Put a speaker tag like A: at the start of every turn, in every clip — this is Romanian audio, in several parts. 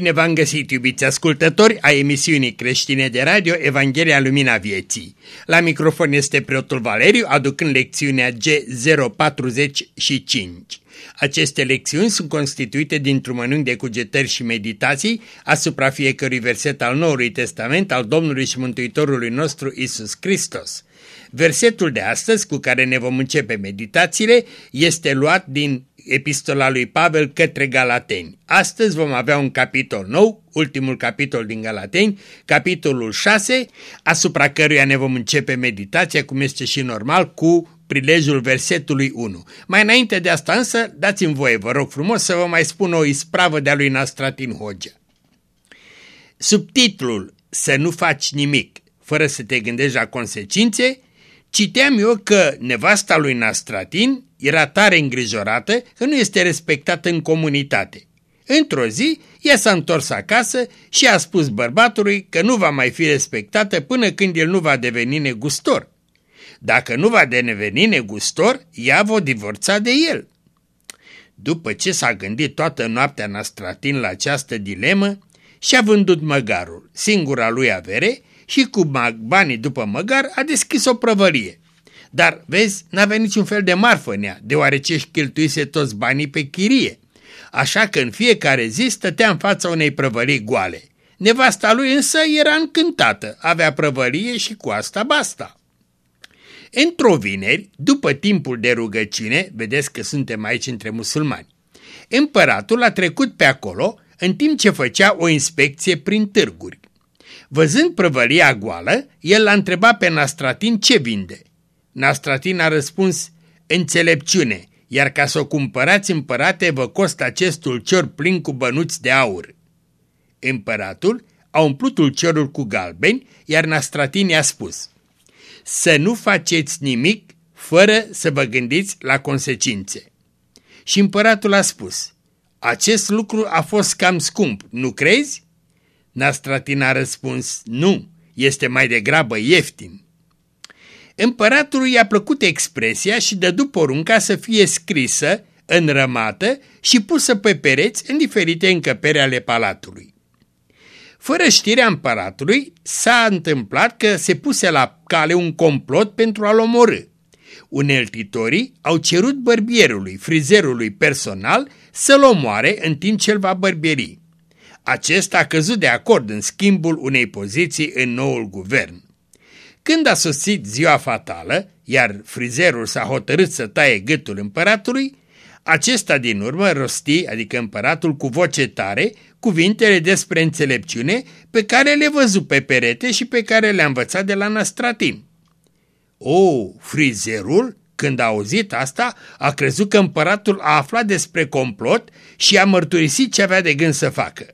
A: Bine v-am găsit, iubiți ascultători, a emisiunii creștine de radio Evanghelia Lumina Vieții. La microfon este preotul Valeriu, aducând lecțiunea G045. Aceste lecțiuni sunt constituite dintr-un mănânc de cugetări și meditații asupra fiecărui verset al Noului Testament al Domnului și Mântuitorului nostru Isus Hristos. Versetul de astăzi, cu care ne vom începe meditațiile, este luat din epistola lui Pavel către Galateni. Astăzi vom avea un capitol nou, ultimul capitol din Galateni, capitolul 6, asupra căruia ne vom începe meditația, cum este și normal, cu prilejul versetului 1. Mai înainte de asta însă, dați-mi voie, vă rog frumos, să vă mai spun o ispravă de-a lui Nastratin Hogea. Subtitlul Să nu faci nimic fără să te gândești la consecințe Citeam eu că nevasta lui Nastratin era tare îngrijorată că nu este respectată în comunitate. Într-o zi, ea s-a întors acasă și a spus bărbatului că nu va mai fi respectată până când el nu va deveni negustor. Dacă nu va deveni negustor, ea va divorța de el. După ce s-a gândit toată noaptea Nastratin la această dilemă, și-a vândut măgarul, singura lui avere, și cu banii după măgar a deschis o prăvărie. Dar, vezi, n-avea niciun fel de marfă în ea, deoarece își cheltuise toți banii pe chirie. Așa că în fiecare zi stătea în fața unei prăvării goale. Nevasta lui însă era încântată, avea prăvărie și cu asta basta. Într-o vineri, după timpul de rugăciune, vedeți că suntem aici între musulmani, împăratul a trecut pe acolo în timp ce făcea o inspecție prin târguri. Văzând prăvălia goală, el l-a întrebat pe Nastratin ce vinde. Nastratin a răspuns, înțelepciune, iar ca să o cumpărați împărate vă costă acest ulcior plin cu bănuți de aur. Împăratul a umplut ulciorul cu galbeni, iar Nastratin i-a spus, să nu faceți nimic fără să vă gândiți la consecințe. Și împăratul a spus, acest lucru a fost cam scump, nu crezi? Nastratin a răspuns, nu, este mai degrabă ieftin. Împăratului i-a plăcut expresia și dădu porunca să fie scrisă, înrămată și pusă pe pereți în diferite încăpere ale palatului. Fără știrea împăratului, s-a întâmplat că se puse la cale un complot pentru a-l omorâ. Uneltitorii au cerut bărbierului, frizerului personal, să-l omoare în timp ce îl va bărbieri. Acesta a căzut de acord în schimbul unei poziții în noul guvern. Când a sosit ziua fatală, iar frizerul s-a hotărât să taie gâtul împăratului, acesta din urmă rosti, adică împăratul cu voce tare, cuvintele despre înțelepciune pe care le văzu pe perete și pe care le-a învățat de la Nastratin. O, frizerul, când a auzit asta, a crezut că împăratul a aflat despre complot și a mărturisit ce avea de gând să facă.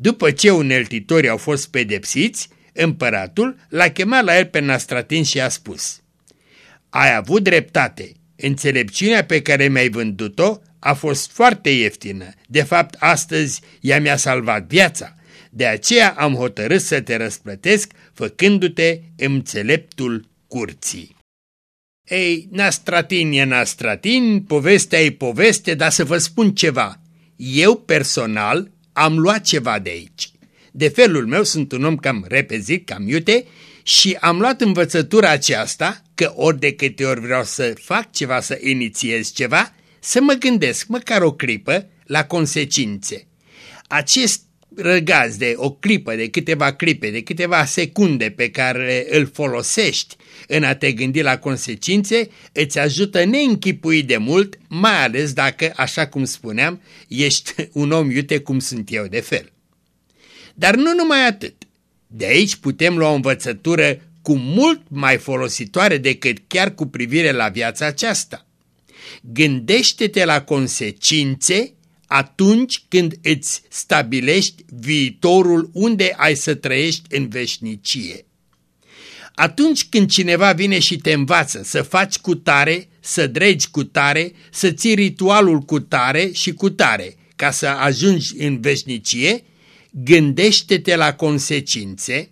A: După ce uneltitorii au fost pedepsiți, împăratul l-a chemat la el pe Nastratin și a spus Ai avut dreptate, înțelepciunea pe care mi-ai vândut-o a fost foarte ieftină, de fapt astăzi ea mi-a salvat viața, de aceea am hotărât să te răsplătesc făcându-te înțeleptul curții. Ei, Nastratin e Nastratin, povestea e poveste, dar să vă spun ceva. Eu personal am luat ceva de aici. De felul meu sunt un om cam repezit, cam iute și am luat învățătura aceasta că ori de câte ori vreau să fac ceva, să inițiez ceva, să mă gândesc măcar o clipă la consecințe. Acest răgaz de o clipă, de câteva clipe, de câteva secunde pe care îl folosești în a te gândi la consecințe, îți ajută neînchipuit de mult, mai ales dacă, așa cum spuneam, ești un om iute cum sunt eu de fel. Dar nu numai atât. De aici putem lua o învățătură cu mult mai folositoare decât chiar cu privire la viața aceasta. Gândește-te la consecințe atunci când îți stabilești viitorul unde ai să trăiești în veșnicie. Atunci când cineva vine și te învață să faci cu tare, să dregi cu tare, să ții ritualul cu tare și cu tare, ca să ajungi în veșnicie, gândește-te la consecințe,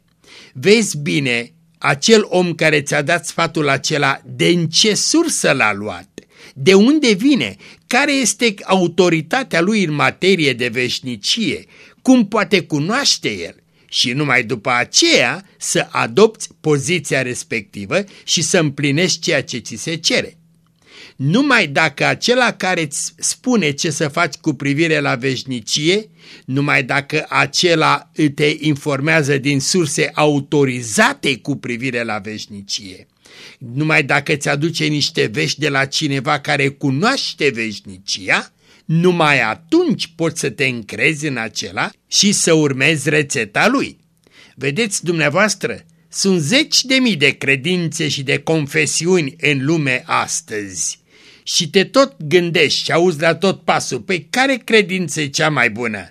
A: vezi bine acel om care ți-a dat sfatul acela, de în ce sursă l-a luat, de unde vine, care este autoritatea lui în materie de veșnicie, cum poate cunoaște el și numai după aceea să adopți poziția respectivă și să împlinești ceea ce ți se cere. Numai dacă acela care îți spune ce să faci cu privire la veșnicie, numai dacă acela te informează din surse autorizate cu privire la veșnicie, numai dacă îți aduce niște vești de la cineva care cunoaște veșnicia, numai atunci poți să te încrezi în acela și să urmezi rețeta lui. Vedeți dumneavoastră, sunt zeci de mii de credințe și de confesiuni în lume astăzi și te tot gândești și auzi la tot pasul, păi care credință e cea mai bună?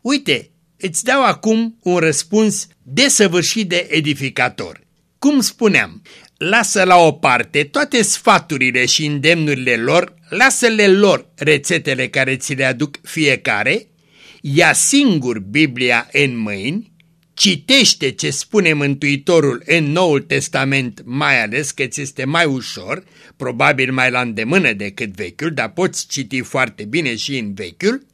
A: Uite, îți dau acum un răspuns desăvârșit de edificator. Cum spuneam, lasă la o parte toate sfaturile și îndemnurile lor, lasă-le lor rețetele care ți le aduc fiecare, ia singur Biblia în mâini, citește ce spune Mântuitorul în Noul Testament, mai ales că ți este mai ușor, probabil mai la îndemână decât vechiul, dar poți citi foarte bine și în vechiul,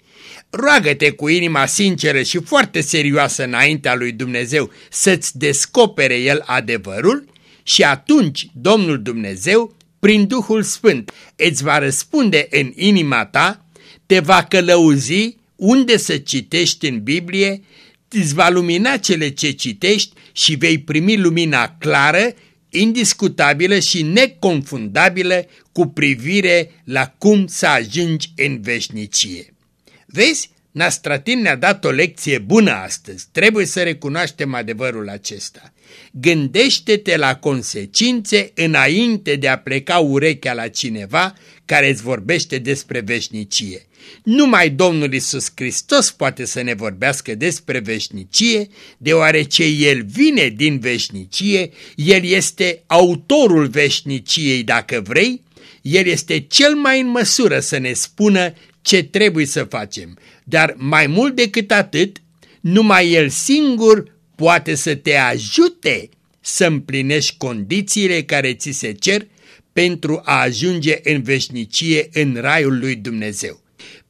A: roagă-te cu inima sinceră și foarte serioasă înaintea lui Dumnezeu să-ți descopere El adevărul și atunci Domnul Dumnezeu, prin Duhul Sfânt, îți va răspunde în inima ta, te va călăuzi unde să citești în Biblie, îți va lumina cele ce citești și vei primi lumina clară, indiscutabilă și neconfundabilă cu privire la cum să ajungi în veșnicie. Vezi, Nastratin ne-a dat o lecție bună astăzi, trebuie să recunoaștem adevărul acesta. Gândește-te la consecințe înainte de a pleca urechea la cineva care îți vorbește despre veșnicie. Numai Domnul Isus Hristos poate să ne vorbească despre veșnicie, deoarece El vine din veșnicie, El este autorul veșniciei dacă vrei, El este cel mai în măsură să ne spună ce trebuie să facem, dar mai mult decât atât, numai El singur poate să te ajute să împlinești condițiile care ți se cer pentru a ajunge în veșnicie în raiul lui Dumnezeu.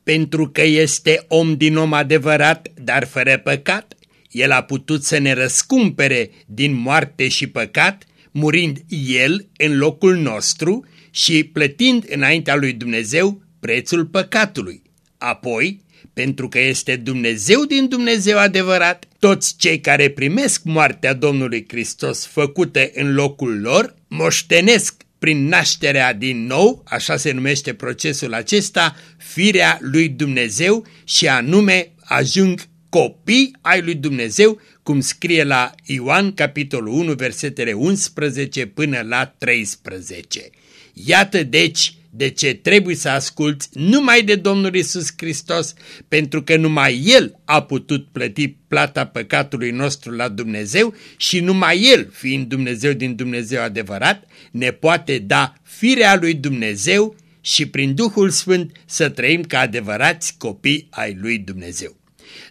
A: Pentru că este om din om adevărat, dar fără păcat, el a putut să ne răscumpere din moarte și păcat, murind el în locul nostru și plătind înaintea lui Dumnezeu prețul păcatului. Apoi, pentru că este Dumnezeu din Dumnezeu adevărat, toți cei care primesc moartea Domnului Hristos făcută în locul lor, moștenesc prin nașterea din nou, așa se numește procesul acesta, firea lui Dumnezeu și anume ajung copii ai lui Dumnezeu, cum scrie la Ioan capitolul 1, versetele 11 până la 13. Iată deci de ce trebuie să asculți numai de Domnul Isus Hristos, pentru că numai El a putut plăti plata păcatului nostru la Dumnezeu și numai El, fiind Dumnezeu din Dumnezeu adevărat, ne poate da firea lui Dumnezeu și prin Duhul Sfânt să trăim ca adevărați copii ai lui Dumnezeu.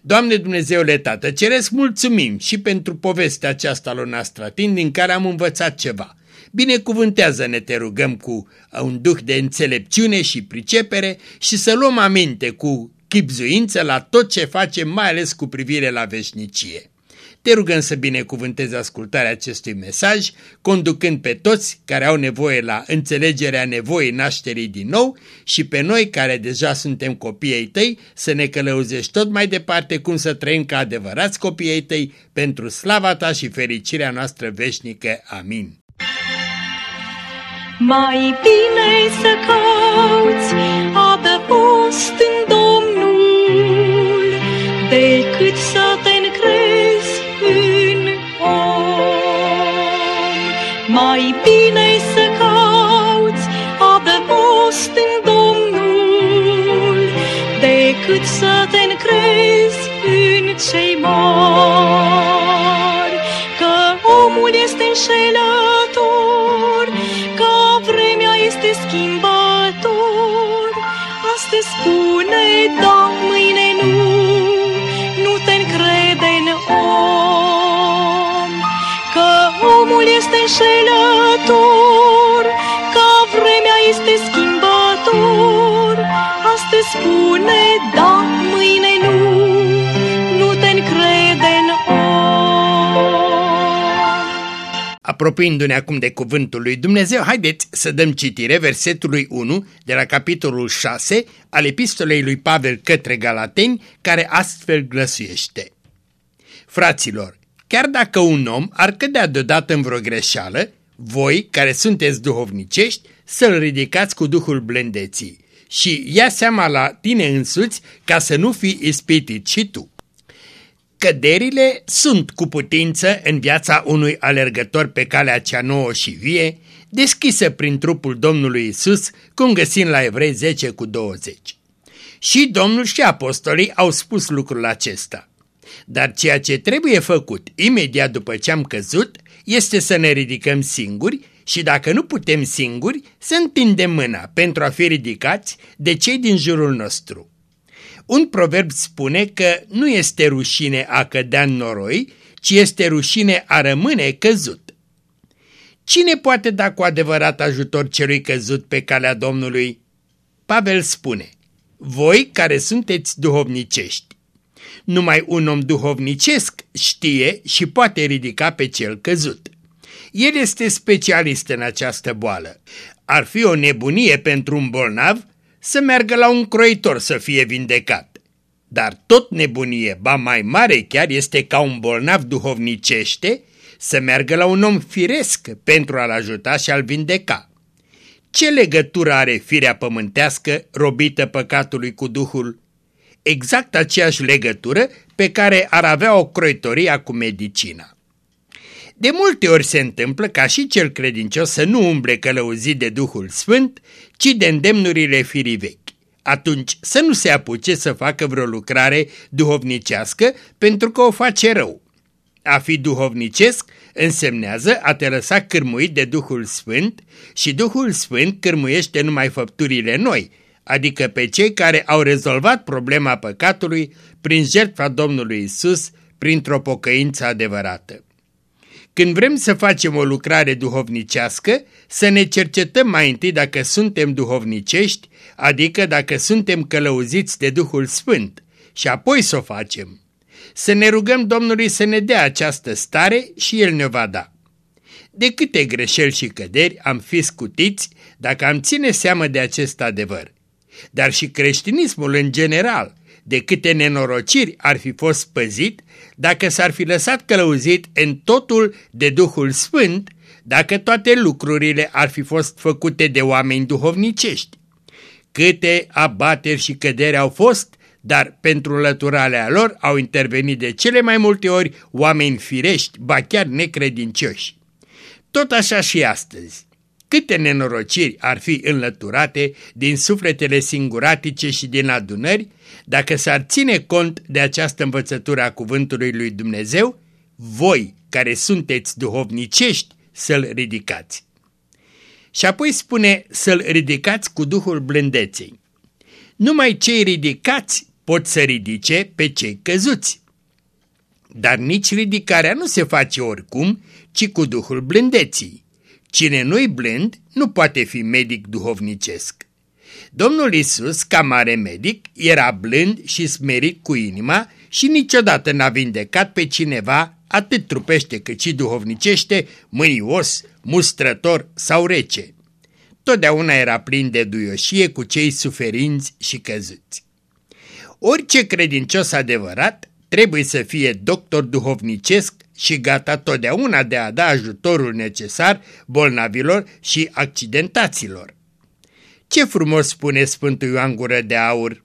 A: Doamne Dumnezeule Tată, ceresc mulțumim și pentru povestea aceasta lui Nastratin din care am învățat ceva. Binecuvântează-ne, te rugăm, cu un duh de înțelepciune și pricepere și să luăm aminte cu chipzuință la tot ce facem, mai ales cu privire la veșnicie. Te rugăm să binecuvântezi ascultarea acestui mesaj, conducând pe toți care au nevoie la înțelegerea nevoii nașterii din nou și pe noi care deja suntem copiii tăi să ne călăuzești tot mai departe cum să trăim ca adevărați copiii tăi pentru slava ta și fericirea noastră veșnică. Amin.
B: Mai bine să cauți adăpost în Domnul decât să te încrezi în om. Mai bine să cauți adăpost în Domnul decât să te încrezi în cei mari. Că omul este înșelător, spune da, mâine nu, nu te încrede în om. Că omul este înșelător, că vremea este schimbător. Astăzi spune da,
A: Apropiindu-ne acum de cuvântul lui Dumnezeu, haideți să dăm citire versetului 1 de la capitolul 6 al epistolei lui Pavel către Galateni, care astfel glăsuiește. Fraților, chiar dacă un om ar cădea deodată în vreo greșeală, voi, care sunteți duhovnicești, să-l ridicați cu Duhul blândeții și ia seama la tine însuți ca să nu fii ispitit și tu. Căderile sunt cu putință în viața unui alergător pe calea cea nouă și vie, deschisă prin trupul Domnului Isus, cum găsim la Evrei 10 cu 20. Și Domnul și apostolii au spus lucrul acesta. Dar ceea ce trebuie făcut imediat după ce am căzut este să ne ridicăm singuri și dacă nu putem singuri, să întindem mâna pentru a fi ridicați de cei din jurul nostru. Un proverb spune că nu este rușine a cădea în noroi, ci este rușine a rămâne căzut. Cine poate da cu adevărat ajutor celui căzut pe calea Domnului? Pavel spune, voi care sunteți duhovnicești. Numai un om duhovnicesc știe și poate ridica pe cel căzut. El este specialist în această boală. Ar fi o nebunie pentru un bolnav să meargă la un croitor să fie vindecat. Dar tot nebunie, ba mai mare chiar, este ca un bolnav duhovnicește să meargă la un om firesc pentru a-l ajuta și a-l vindeca. Ce legătură are firea pământească robită păcatului cu Duhul? Exact aceeași legătură pe care ar avea o croitoria cu medicina. De multe ori se întâmplă ca și cel credincios să nu umble călăuzit de Duhul Sfânt, ci de îndemnurile firii vechi. Atunci să nu se apuce să facă vreo lucrare duhovnicească pentru că o face rău. A fi duhovnicesc însemnează a te lăsa cârmuit de Duhul Sfânt și Duhul Sfânt cârmuiește numai făpturile noi, adică pe cei care au rezolvat problema păcatului prin jertfa Domnului Isus, printr-o pocăință adevărată. Când vrem să facem o lucrare duhovnicească, să ne cercetăm mai întâi dacă suntem duhovnicești, adică dacă suntem călăuziți de Duhul Sfânt, și apoi să o facem. Să ne rugăm Domnului să ne dea această stare și El ne va da. De câte greșeli și căderi am fi scutiți dacă am ține seamă de acest adevăr. Dar și creștinismul în general de câte nenorociri ar fi fost păzit dacă s-ar fi lăsat călăuzit în totul de Duhul Sfânt, dacă toate lucrurile ar fi fost făcute de oameni duhovnicești. Câte abateri și căderi au fost, dar pentru lăturalea lor au intervenit de cele mai multe ori oameni firești, ba chiar necredincioși. Tot așa și astăzi. Câte nenorociri ar fi înlăturate din sufletele singuratice și din adunări dacă s-ar ține cont de această învățătură a cuvântului lui Dumnezeu, voi care sunteți duhovnicești să-l ridicați. Și apoi spune să-l ridicați cu Duhul blândeței. Numai cei ridicați pot să ridice pe cei căzuți. Dar nici ridicarea nu se face oricum, ci cu Duhul blândeții. Cine nu-i blând nu poate fi medic duhovnicesc. Domnul Isus, ca mare medic, era blând și smerit cu inima și niciodată n-a vindecat pe cineva atât trupește cât și duhovnicește, mânios, mustrător sau rece. Totdeauna era plin de duioșie cu cei suferinți și căzuți. Orice credincios adevărat trebuie să fie doctor duhovnicesc și gata totdeauna de a da ajutorul necesar bolnavilor și accidentaților. Ce frumos spune Sfântul Ioan Gură de Aur!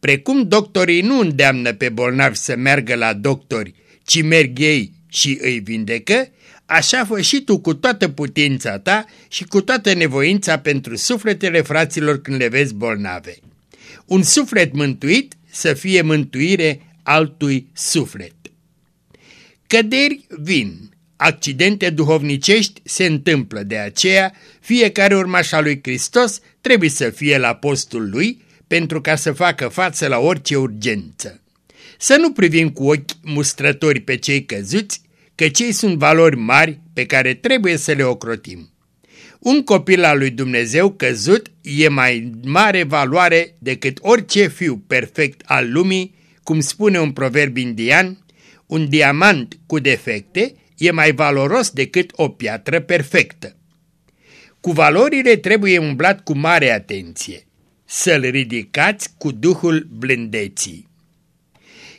A: Precum doctorii nu îndeamnă pe bolnavi să meargă la doctori, ci merg ei și îi vindecă, așa fă și tu cu toată putința ta și cu toată nevoința pentru sufletele fraților când le vezi bolnave. Un suflet mântuit să fie mântuire altui suflet. Căderi vin, accidente duhovnicești se întâmplă, de aceea fiecare urmaș al lui Hristos trebuie să fie la postul lui pentru ca să facă față la orice urgență. Să nu privim cu ochi mustrători pe cei căzuți, că cei sunt valori mari pe care trebuie să le ocrotim. Un copil al lui Dumnezeu căzut e mai mare valoare decât orice fiu perfect al lumii, cum spune un proverb indian, un diamant cu defecte e mai valoros decât o piatră perfectă. Cu valorile trebuie umblat cu mare atenție, să-l ridicați cu duhul blândeții.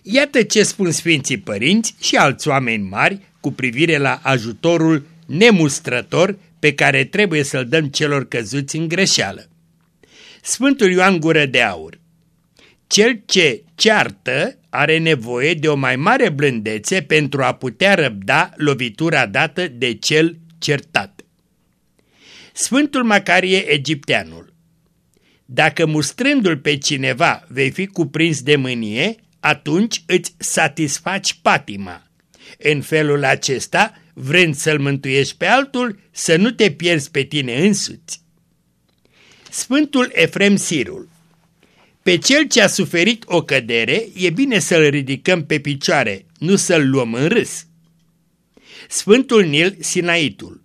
A: Iată ce spun Sfinții Părinți și alți oameni mari cu privire la ajutorul nemustrător pe care trebuie să-l dăm celor căzuți în greșeală. Sfântul Ioan Gură de Aur Cel ce ceartă are nevoie de o mai mare blândețe pentru a putea răbda lovitura dată de cel certat. Sfântul Macarie Egipteanul Dacă mustrându-l pe cineva vei fi cuprins de mânie, atunci îți satisfaci patima. În felul acesta, vrând să-l mântuiești pe altul, să nu te pierzi pe tine însuți. Sfântul Efrem Sirul Pe cel ce a suferit o cădere, e bine să-l ridicăm pe picioare, nu să-l luăm în râs. Sfântul Nil Sinaitul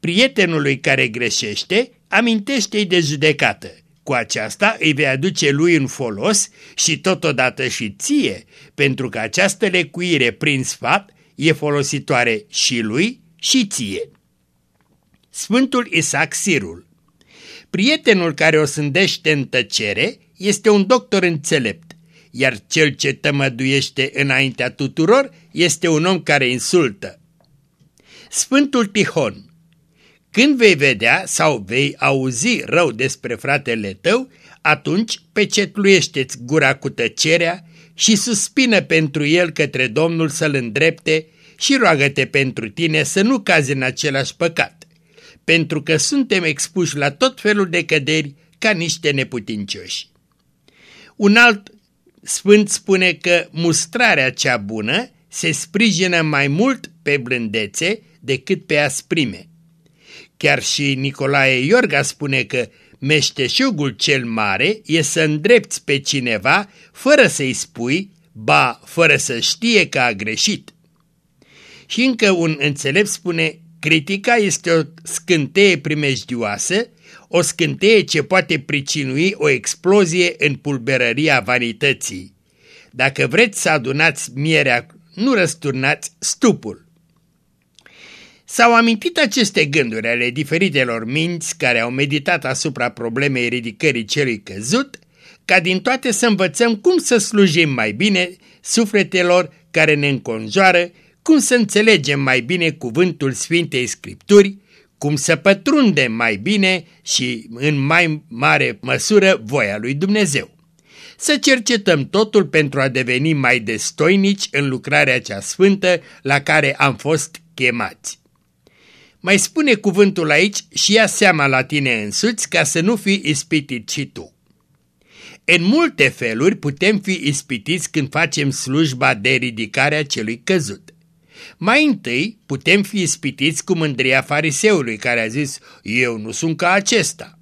A: Prietenului care greșește, amintește-i de judecată. Cu aceasta îi vei aduce lui în folos și totodată și ție, pentru că această lecuire prin sfat e folositoare și lui și ție. Sfântul Isaac Sirul Prietenul care o sândește în tăcere este un doctor înțelept, iar cel ce tămăduiește înaintea tuturor este un om care insultă. Sfântul Tihon Când vei vedea sau vei auzi rău despre fratele tău, atunci pecetluiește-ți gura cu tăcerea și suspină pentru el către Domnul să-l îndrepte și roagă-te pentru tine să nu cazi în același păcat, pentru că suntem expuși la tot felul de căderi ca niște neputincioși. Un alt sfânt spune că mustrarea cea bună se sprijină mai mult pe blândețe decât pe asprime. Chiar și Nicolae Iorga spune că meșteșugul cel mare e să îndrepți pe cineva fără să-i spui, ba, fără să știe că a greșit. Și încă un înțelept spune, critica este o scânteie primejdioasă, o scânteie ce poate pricinui o explozie în pulberăria vanității. Dacă vreți să adunați mierea, nu răsturnați stupul. S-au amintit aceste gânduri ale diferitelor minți care au meditat asupra problemei ridicării celui căzut, ca din toate să învățăm cum să slujim mai bine sufletelor care ne înconjoară, cum să înțelegem mai bine cuvântul Sfintei Scripturi, cum să pătrundem mai bine și în mai mare măsură voia lui Dumnezeu. Să cercetăm totul pentru a deveni mai destoinici în lucrarea cea sfântă la care am fost chemați. Mai spune cuvântul aici și ia seama la tine însuți ca să nu fii ispitit și tu. În multe feluri putem fi ispitiți când facem slujba de ridicare a celui căzut. Mai întâi putem fi ispitiți cu mândria fariseului care a zis, eu nu sunt ca acesta.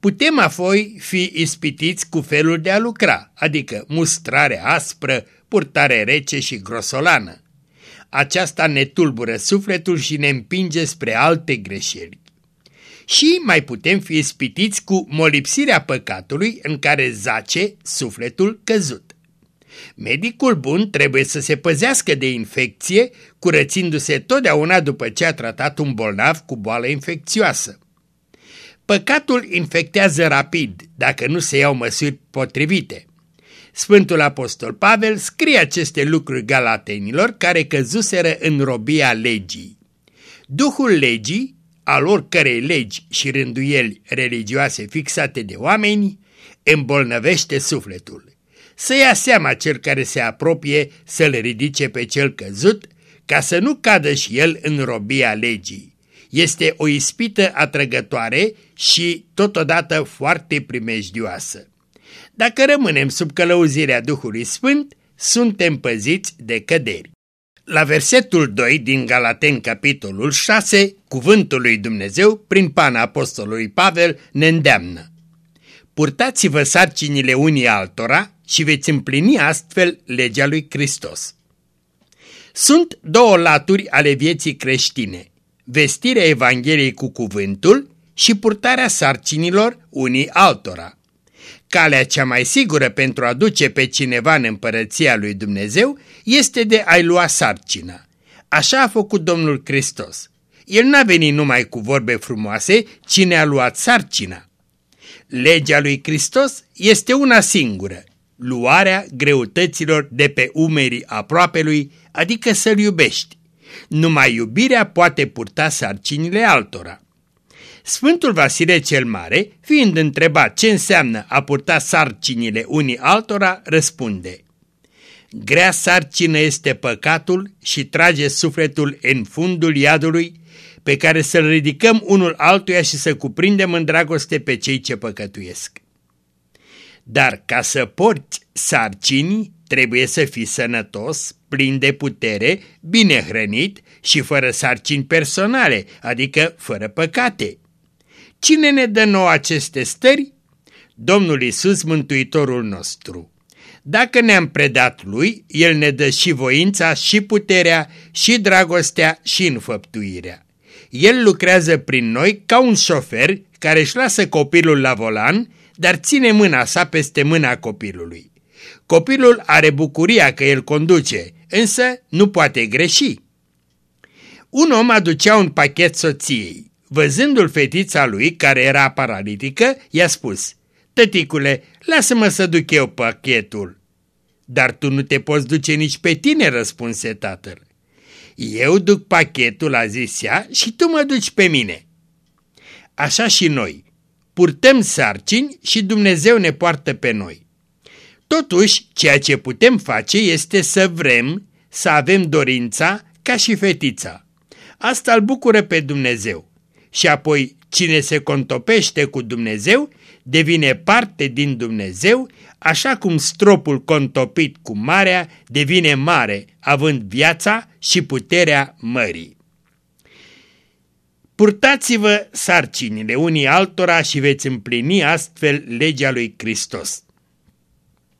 A: Putem apoi fi ispitiți cu felul de a lucra, adică mustrare aspră, purtare rece și grosolană. Aceasta ne tulbură sufletul și ne împinge spre alte greșeli. Și mai putem fi ispitiți cu molipsirea păcatului în care zace sufletul căzut. Medicul bun trebuie să se păzească de infecție, curățindu-se totdeauna după ce a tratat un bolnav cu boală infecțioasă. Păcatul infectează rapid dacă nu se iau măsuri potrivite. Sfântul Apostol Pavel scrie aceste lucruri galatenilor care căzuseră în robia legii. Duhul legii, al oricărei legi și rânduieli religioase fixate de oameni, îmbolnăvește sufletul. Să ia seama cel care se apropie să-l ridice pe cel căzut, ca să nu cadă și el în robia legii. Este o ispită atrăgătoare și totodată foarte primejdioasă. Dacă rămânem sub călăuzirea Duhului Sfânt, suntem păziți de căderi. La versetul 2 din Galaten, capitolul 6, cuvântul lui Dumnezeu, prin pana apostolului Pavel, ne îndeamnă. Purtați-vă sarcinile unii altora și veți împlini astfel legea lui Hristos. Sunt două laturi ale vieții creștine, vestirea Evangheliei cu cuvântul și purtarea sarcinilor unii altora. Calea cea mai sigură pentru a duce pe cineva în împărăția lui Dumnezeu este de a-i lua sarcina. Așa a făcut Domnul Hristos. El n-a venit numai cu vorbe frumoase, ci ne-a luat sarcina. Legea lui Hristos este una singură, luarea greutăților de pe umerii aproapelui, adică să-l iubești. Numai iubirea poate purta sarcinile altora. Sfântul Vasile cel Mare, fiind întrebat ce înseamnă a purta sarcinile unii altora, răspunde Grea sarcină este păcatul și trage sufletul în fundul iadului pe care să-l ridicăm unul altuia și să cuprindem în dragoste pe cei ce păcătuiesc. Dar ca să porți sarcini, trebuie să fii sănătos, plin de putere, bine hrănit și fără sarcini personale, adică fără păcate. Cine ne dă nouă aceste stări? Domnul Isus, Mântuitorul nostru. Dacă ne-am predat Lui, El ne dă și voința, și puterea, și dragostea, și înfăptuirea. El lucrează prin noi ca un șofer care își lasă copilul la volan, dar ține mâna sa peste mâna copilului. Copilul are bucuria că el conduce, însă nu poate greși. Un om aducea un pachet soției. Văzându-l fetița lui, care era paralitică, i-a spus, Tăticule, lasă-mă să duc eu pachetul. Dar tu nu te poți duce nici pe tine, răspunse tatăl. Eu duc pachetul, a zis ea, și tu mă duci pe mine. Așa și noi. Purtăm sarcini și Dumnezeu ne poartă pe noi. Totuși, ceea ce putem face este să vrem, să avem dorința ca și fetița. Asta îl bucură pe Dumnezeu. Și apoi, cine se contopește cu Dumnezeu, devine parte din Dumnezeu, așa cum stropul contopit cu marea devine mare, având viața și puterea mării. Purtați-vă sarcinile unii altora și veți împlini astfel legea lui Hristos.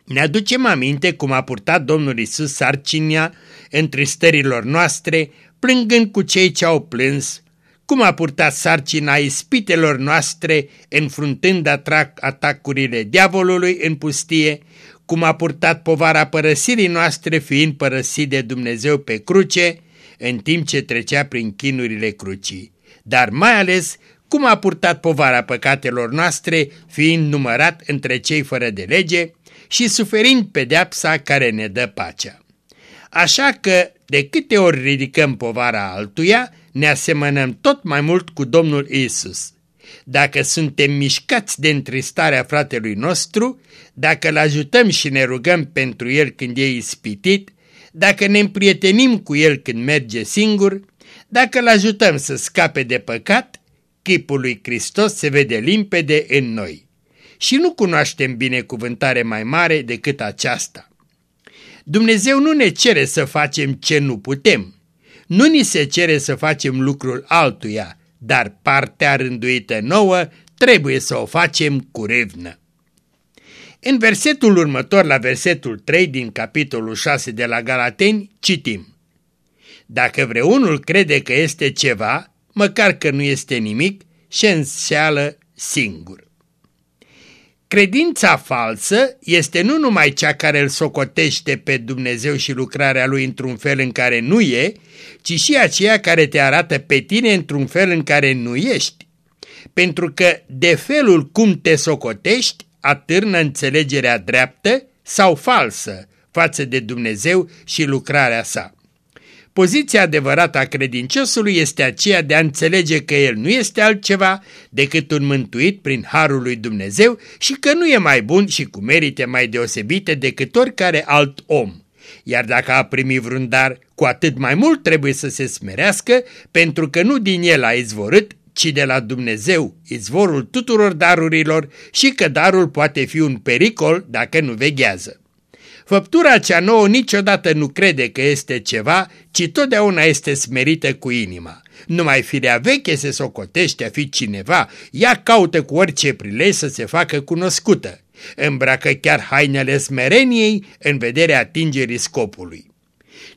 A: Ne aducem aminte cum a purtat Domnul Isus sarcinia între stărilor noastre, plângând cu cei ce au plâns, cum a purtat sarcina ispitelor noastre, înfruntând atacurile diavolului în pustie, cum a purtat povara părăsirii noastre fiind părăsit de Dumnezeu pe cruce, în timp ce trecea prin chinurile crucii, dar mai ales cum a purtat povara păcatelor noastre fiind numărat între cei fără de lege și suferind pedeapsa care ne dă pacea. Așa că, de câte ori ridicăm povara altuia, ne asemănăm tot mai mult cu Domnul Isus. Dacă suntem mișcați de întristarea fratelui nostru, dacă îl ajutăm și ne rugăm pentru el când e ispitit, dacă ne împrietenim cu el când merge singur, dacă îl ajutăm să scape de păcat, chipul lui Hristos se vede limpede în noi. Și nu cunoaștem binecuvântare mai mare decât aceasta. Dumnezeu nu ne cere să facem ce nu putem, nu ni se cere să facem lucrul altuia, dar partea rânduită nouă trebuie să o facem cu revnă. În versetul următor, la versetul 3 din capitolul 6 de la Galateni, citim Dacă vreunul crede că este ceva, măcar că nu este nimic, și înșeală singur. Credința falsă este nu numai cea care îl socotește pe Dumnezeu și lucrarea lui într-un fel în care nu e, ci și aceea care te arată pe tine într-un fel în care nu ești. Pentru că de felul cum te socotești atârnă înțelegerea dreaptă sau falsă față de Dumnezeu și lucrarea sa. Poziția adevărată a credinciosului este aceea de a înțelege că el nu este altceva decât un mântuit prin harul lui Dumnezeu și că nu e mai bun și cu merite mai deosebite decât oricare alt om. Iar dacă a primit vreun dar, cu atât mai mult trebuie să se smerească, pentru că nu din el a izvorât, ci de la Dumnezeu, izvorul tuturor darurilor și că darul poate fi un pericol dacă nu veghează. Făptura cea nouă niciodată nu crede că este ceva, ci totdeauna este smerită cu inima. Numai firea veche se socotește a fi cineva, ea caută cu orice prilej să se facă cunoscută. Îmbracă chiar hainele smereniei în vederea atingerii scopului.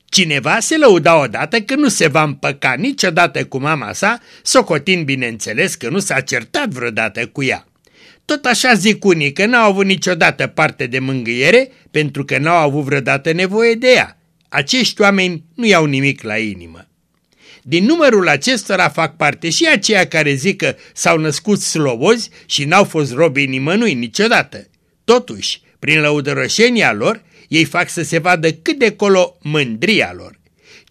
A: Cineva se lăuda odată că nu se va împăca niciodată cu mama sa, socotind bineînțeles că nu s-a certat vreodată cu ea. Tot așa zic unii că n-au avut niciodată parte de mângâiere pentru că n-au avut vreodată nevoie de ea. acești oameni nu iau nimic la inimă. Din numărul acestora fac parte și aceia care zic că s-au născut slobozi și n-au fost robii nimănui niciodată. Totuși, prin lăudărășenia lor, ei fac să se vadă cât de colo mândria lor.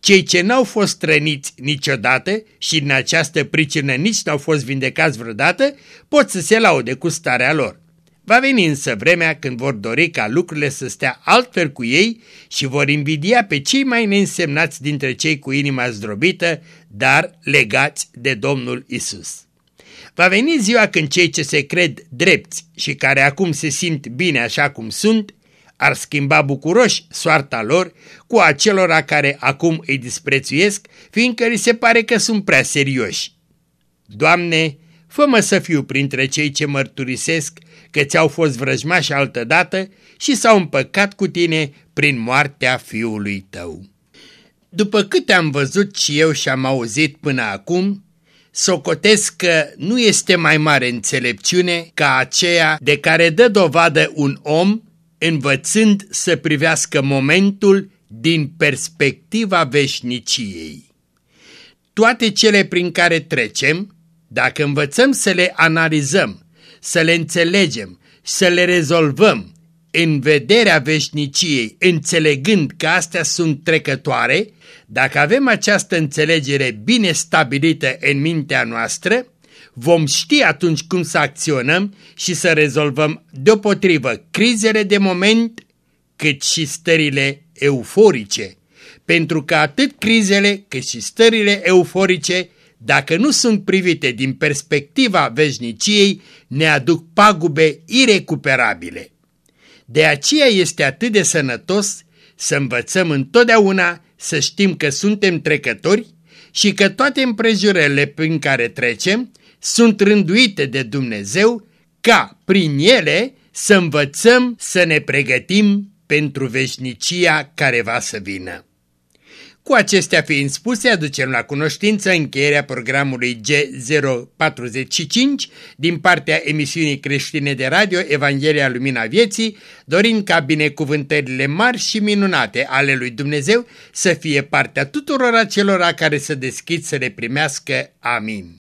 A: Cei ce n-au fost trăniți niciodată și în această pricină nici n-au fost vindecați vreodată, pot să se laude cu starea lor. Va veni însă vremea când vor dori ca lucrurile să stea altfel cu ei și vor invidia pe cei mai neînsemnați dintre cei cu inima zdrobită, dar legați de Domnul Isus. Va veni ziua când cei ce se cred drepți și care acum se simt bine așa cum sunt, ar schimba bucuroși soarta lor cu acelora care acum îi disprețuiesc, fiindcă li se pare că sunt prea serioși. Doamne, fă să fiu printre cei ce mărturisesc că ți-au fost vrăjmași altădată și s-au împăcat cu tine prin moartea fiului tău. După câte am văzut și eu și am auzit până acum, socotesc că nu este mai mare înțelepciune ca aceea de care dă dovadă un om învățând să privească momentul din perspectiva veșniciei. Toate cele prin care trecem, dacă învățăm să le analizăm, să le înțelegem, să le rezolvăm în vederea veșniciei, înțelegând că astea sunt trecătoare, dacă avem această înțelegere bine stabilită în mintea noastră, vom ști atunci cum să acționăm și să rezolvăm deopotrivă crizele de moment cât și stările euforice, pentru că atât crizele cât și stările euforice, dacă nu sunt privite din perspectiva veșniciei, ne aduc pagube irecuperabile. De aceea este atât de sănătos să învățăm întotdeauna să știm că suntem trecători și că toate împrejurările prin care trecem sunt rânduite de Dumnezeu ca prin ele să învățăm să ne pregătim pentru veșnicia care va să vină. Cu acestea fiind spuse, aducem la cunoștință încheierea programului G045 din partea emisiunii creștine de radio Evanghelia Lumina Vieții, dorind ca binecuvântările mari și minunate ale lui Dumnezeu să fie partea tuturor acelora care să deschid să le primească. Amin.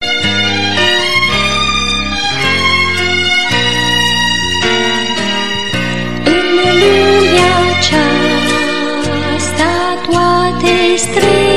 C: estrelas.